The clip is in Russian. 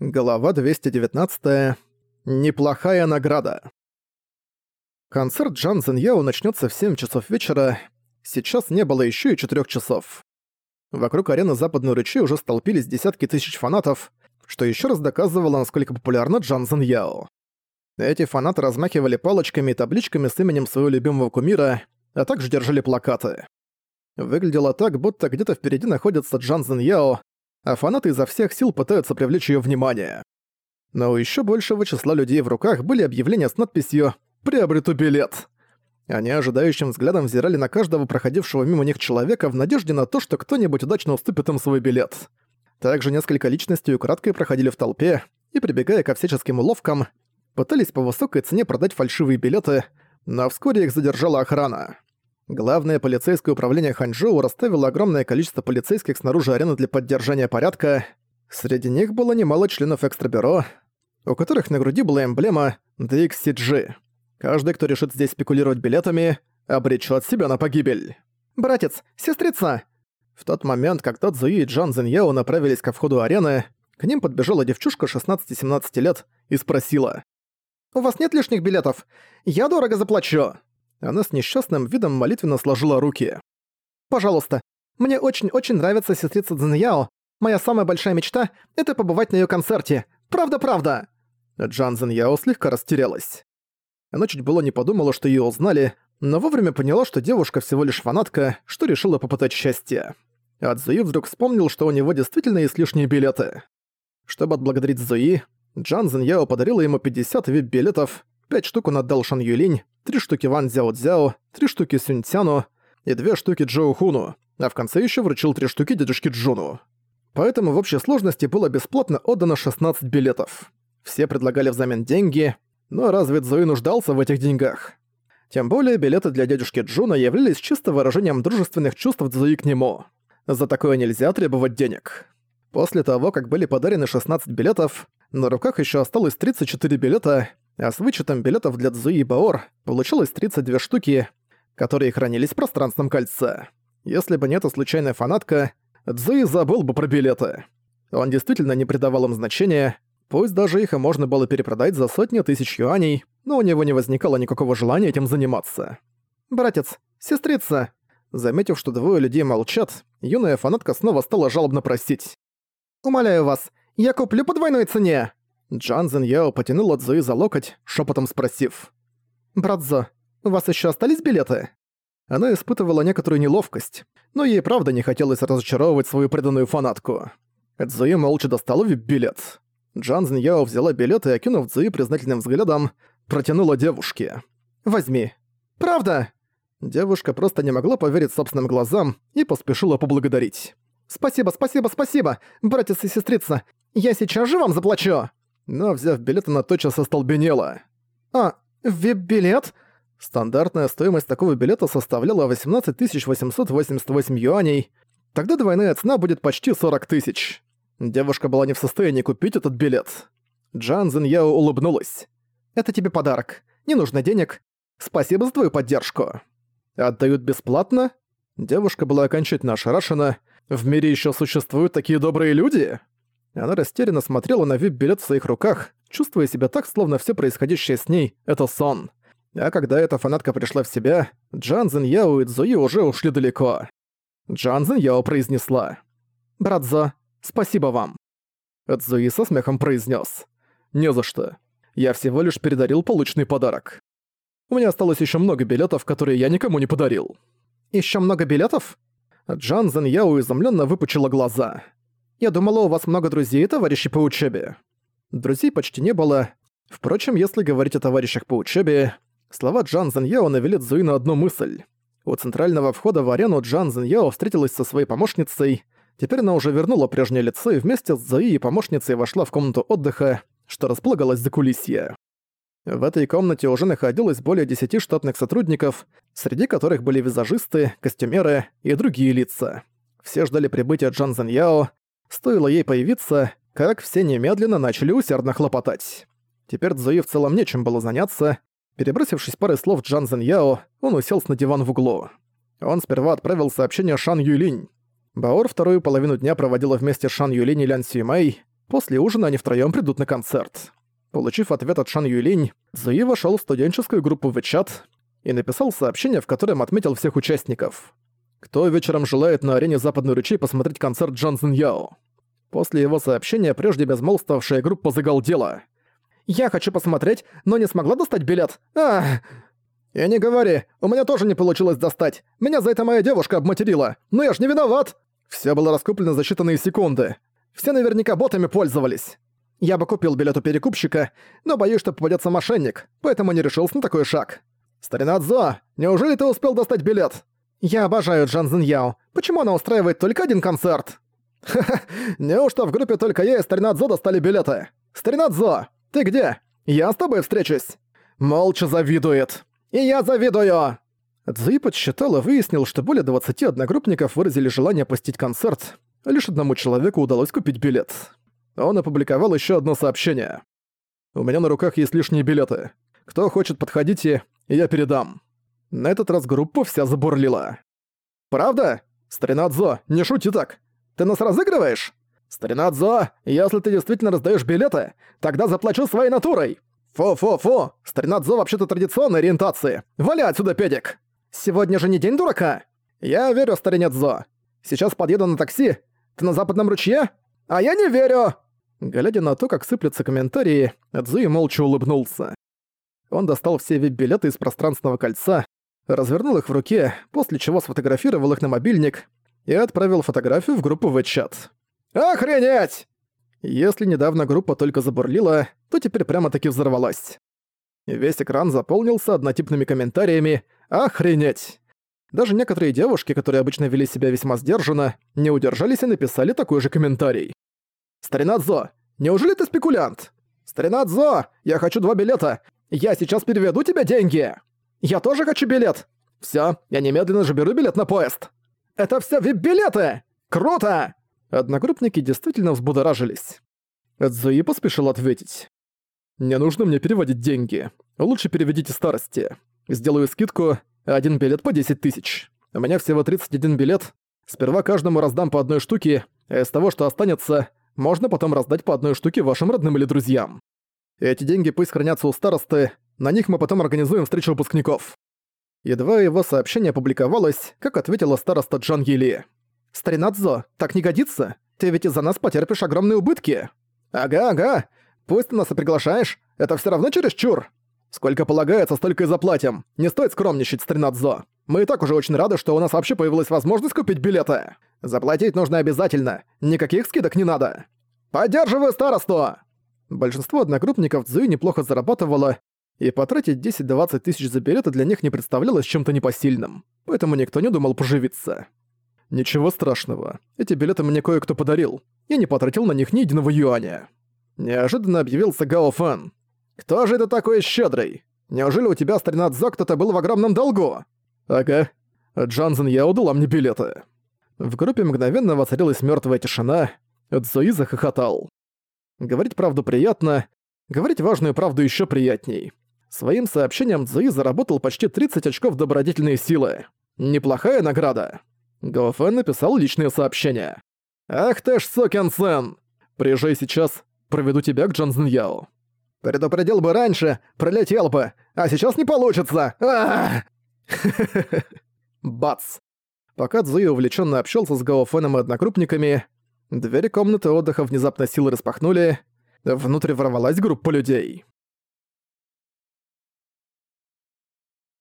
Глава 219. Неплохая награда. Концерт Джан Зен Яо начнется в 7 часов вечера. Сейчас не было еще и 4 часов. Вокруг арены Западной Ручей уже столпились десятки тысяч фанатов, что еще раз доказывало, насколько популярна Джан Зен Яо. Эти фанаты размахивали палочками и табличками с именем своего любимого кумира, а также держали плакаты. Выглядело так, будто где-то впереди находится Джан Зен Яо, а фанаты изо всех сил пытаются привлечь её внимание. Но у ещё большего числа людей в руках были объявления с надписью «Приобрету билет». Они ожидающим взглядом взирали на каждого проходившего мимо них человека в надежде на то, что кто-нибудь удачно уступит им свой билет. Также несколько личностей украдкой проходили в толпе и, прибегая ко всяческим уловкам, пытались по высокой цене продать фальшивые билеты, но вскоре их задержала охрана. Главное полицейское управление Ханчжоу расставило огромное количество полицейских снаружи арены для поддержания порядка. Среди них было немало членов экстрабюро, у которых на груди была эмблема DXCG. Каждый, кто решит здесь спекулировать билетами, обречет себя на погибель. «Братец! Сестрица!» В тот момент, когда Цзуи и Джан Зиньяо направились ко входу арены, к ним подбежала девчушка 16-17 лет и спросила. «У вас нет лишних билетов? Я дорого заплачу!» Она с несчастным видом молитвенно сложила руки. «Пожалуйста, мне очень-очень нравится сестрица Цзиньяо. Моя самая большая мечта — это побывать на её концерте. Правда-правда!» Джан Цзиньяо слегка растерялась. Она чуть было не подумала, что её узнали, но вовремя поняла, что девушка всего лишь фанатка, что решила попытать счастье. А Цзуи вдруг вспомнил, что у него действительно есть лишние билеты. Чтобы отблагодарить Цзуи, Джан Цзиньяо подарила ему 50 вип-билетов, 5 штук он отдал Шан Юлинь, три штуки Ван Цзяо Цзяо, три штуки Сюнь Цяну и две штуки Джоу Хуну, а в конце еще вручил три штуки дедушке Джуну. Поэтому в общей сложности было бесплатно отдано 16 билетов. Все предлагали взамен деньги, но разве Цзуи нуждался в этих деньгах? Тем более билеты для дядюшки Джуна являлись чисто выражением дружественных чувств Цзуи к нему. За такое нельзя требовать денег. После того, как были подарены 16 билетов, на руках еще осталось 34 билета, а с вычетом билетов для Цзуи и Баор получилось 32 штуки, которые хранились в пространственном кольце. Если бы не эта случайная фанатка, Цзуи забыл бы про билеты. Он действительно не придавал им значения, пусть даже их и можно было перепродать за сотни тысяч юаней, но у него не возникало никакого желания этим заниматься. «Братец, сестрица!» Заметив, что двое людей молчат, юная фанатка снова стала жалобно просить. «Умоляю вас, я куплю по двойной цене!» Джан Зен Яо потянула Цзуи за локоть, шепотом спросив. «Брат Зо, у вас еще остались билеты?» Она испытывала некоторую неловкость, но ей правда не хотелось разочаровывать свою преданную фанатку. Цзуи молча достала вип-билет. Джан Зен Яо взяла билет и, окинув Цзуи признательным взглядом, протянула девушке. «Возьми». «Правда?» Девушка просто не могла поверить собственным глазам и поспешила поблагодарить. «Спасибо, спасибо, спасибо, братец и сестрица! Я сейчас же вам заплачу!» Но, взяв билет, она тотчас остолбенела. «А, вип-билет?» Стандартная стоимость такого билета составляла 18 888 юаней. Тогда двойная цена будет почти 40 тысяч. Девушка была не в состоянии купить этот билет. Джан Зин Яо улыбнулась. «Это тебе подарок. Не нужно денег. Спасибо за твою поддержку». «Отдают бесплатно?» Девушка была окончательно ошарашена. «В мире еще существуют такие добрые люди?» Она растерянно смотрела на вип-билет в своих руках, чувствуя себя так, словно все происходящее с ней — это сон. А когда эта фанатка пришла в себя, Джан Зин Яо и Цзуи уже ушли далеко. Джан Зин Яо произнесла. «Брат Зо, спасибо вам». Цзуи со смехом произнес: «Не за что. Я всего лишь передарил полученный подарок. У меня осталось еще много билетов, которые я никому не подарил». Еще много билетов?» Джан Зин Яо изумленно выпучила глаза. Я думала, у вас много друзей и товарищей по учебе. Друзей почти не было. Впрочем, если говорить о товарищах по учебе, слова Джан Зеньяо навели Цзуи на одну мысль. У центрального входа в арену Джан Зеньяо встретилась со своей помощницей. Теперь она уже вернула прежнее лицо и вместе с Цзуи и помощницей вошла в комнату отдыха, что располагалось за кулисье. В этой комнате уже находилось более десяти штатных сотрудников, среди которых были визажисты, костюмеры и другие лица. Все ждали прибытия Джан Зеньяо, Стоило ей появиться, как все немедленно начали усердно хлопотать. Теперь Цзуи в целом нечем было заняться. Перебросившись парой слов Джан Зен Яо, он уселся на диван в углу. Он сперва отправил сообщение Шан Юлинь. Баор вторую половину дня проводила вместе с Шан Юлинь и Лян Сюймэй. После ужина они втроём придут на концерт. Получив ответ от Шан Юлинь, Зуи вошёл в студенческую группу чат и написал сообщение, в котором отметил всех участников. Кто вечером желает на арене Западный ручей посмотреть концерт Джонсон Яо? После его сообщения прежде безмолвствовавшая группа загалдела. «Я хочу посмотреть, но не смогла достать билет! Ах!» «И не говори, у меня тоже не получилось достать. Меня за это моя девушка обматерила. Но я ж не виноват!» Все было раскуплено за считанные секунды. Все наверняка ботами пользовались. Я бы купил билет у перекупщика, но боюсь, что попадется мошенник, поэтому не решился на такой шаг. «Старина Цзо, неужели ты успел достать билет?» «Я обожаю Джан Яо. Почему она устраивает только один концерт?» «Ха-ха, неужто в группе только я и Старина Цзо достали билеты? Старина Цзо, ты где? Я с тобой встречусь!» Молча завидует. «И я завидую!» Цзуи подсчитал и выяснил, что более 20 одногруппников выразили желание посетить концерт. Лишь одному человеку удалось купить билет. Он опубликовал еще одно сообщение. «У меня на руках есть лишние билеты. Кто хочет, подходите, я передам». На этот раз группа вся забурлила. «Правда? Старина Дзо, не шути так! Ты нас разыгрываешь? Старина Дзо, если ты действительно раздаешь билеты, тогда заплачу своей натурой! Фу-фу-фу! Старина Дзо вообще-то традиционной ориентации! Вали отсюда, педик! Сегодня же не день дурака! Я верю, старине Дзо. Сейчас подъеду на такси. Ты на западном ручье? А я не верю!» Глядя на то, как сыплются комментарии, Цзуи молча улыбнулся. Он достал все вип-билеты из пространственного кольца, развернул их в руке, после чего сфотографировал их на мобильник и отправил фотографию в группу в чат. «Охренеть!» Если недавно группа только забурлила, то теперь прямо-таки взорвалась. Весь экран заполнился однотипными комментариями «Охренеть!». Даже некоторые девушки, которые обычно вели себя весьма сдержанно, не удержались и написали такой же комментарий. «Старина Дзо, неужели ты спекулянт? Старина Дзо, я хочу два билета. Я сейчас переведу тебе деньги. Я тоже хочу билет. Всё, я немедленно же беру билет на поезд. Это всё вип-билеты! Круто!» Одногруппники действительно взбудоражились. Цзуи поспешил ответить. «Не нужно мне переводить деньги. Лучше переведите старости. Сделаю скидку, один билет по 10 тысяч. У меня всего 31 билет. Сперва каждому раздам по одной штуке, а из того, что останется, можно потом раздать по одной штуке вашим родным или друзьям. Эти деньги пусть хранятся у старосты, на них мы потом организуем встречу выпускников». Едва его сообщение опубликовалось, как ответила староста Джан Ели. «Старинадзо, так не годится? Ты ведь из-за нас потерпишь огромные убытки». «Ага, ага. Пусть ты нас и приглашаешь, это все равно чересчур. Сколько полагается, столько и заплатим. Не стоит скромничать, Старинадзо. Мы и так уже очень рады, что у нас вообще появилась возможность купить билеты. Заплатить нужно обязательно. Никаких скидок не надо. Поддерживаю старосту!» Большинство одногруппников Цзуи неплохо зарабатывало, и потратить 10-20 тысяч за билеты для них не представлялось чем-то непосильным, поэтому никто не думал поживиться. Ничего страшного, эти билеты мне кое-кто подарил, я не потратил на них ни единого юаня. Неожиданно объявился Гао Фэн. «Кто же это такой щедрый? Неужели у тебя, старина Цзо, кто-то был в огромном долгу?» «Ага. Джанзен Яо дала мне билеты». В группе мгновенно воцарилась мертвая тишина, Цзуи захохотал. Говорить правду приятно, говорить важную правду еще приятней. Своим сообщением Цзуи заработал почти 30 очков добродетельной силы. Неплохая награда. Гофен написал личное сообщение. «Ах ты ж, сукин сын! Приезжай сейчас, проведу тебя к Джанзен Яо». «Предупредил бы раньше, пролетел бы, а сейчас не получится! а Бац! Пока Цзуи увлеченно общался с Гаофеном и однокрупниками, двери комнаты отдыха внезапно силой распахнули, внутрь ворвалась группа людей.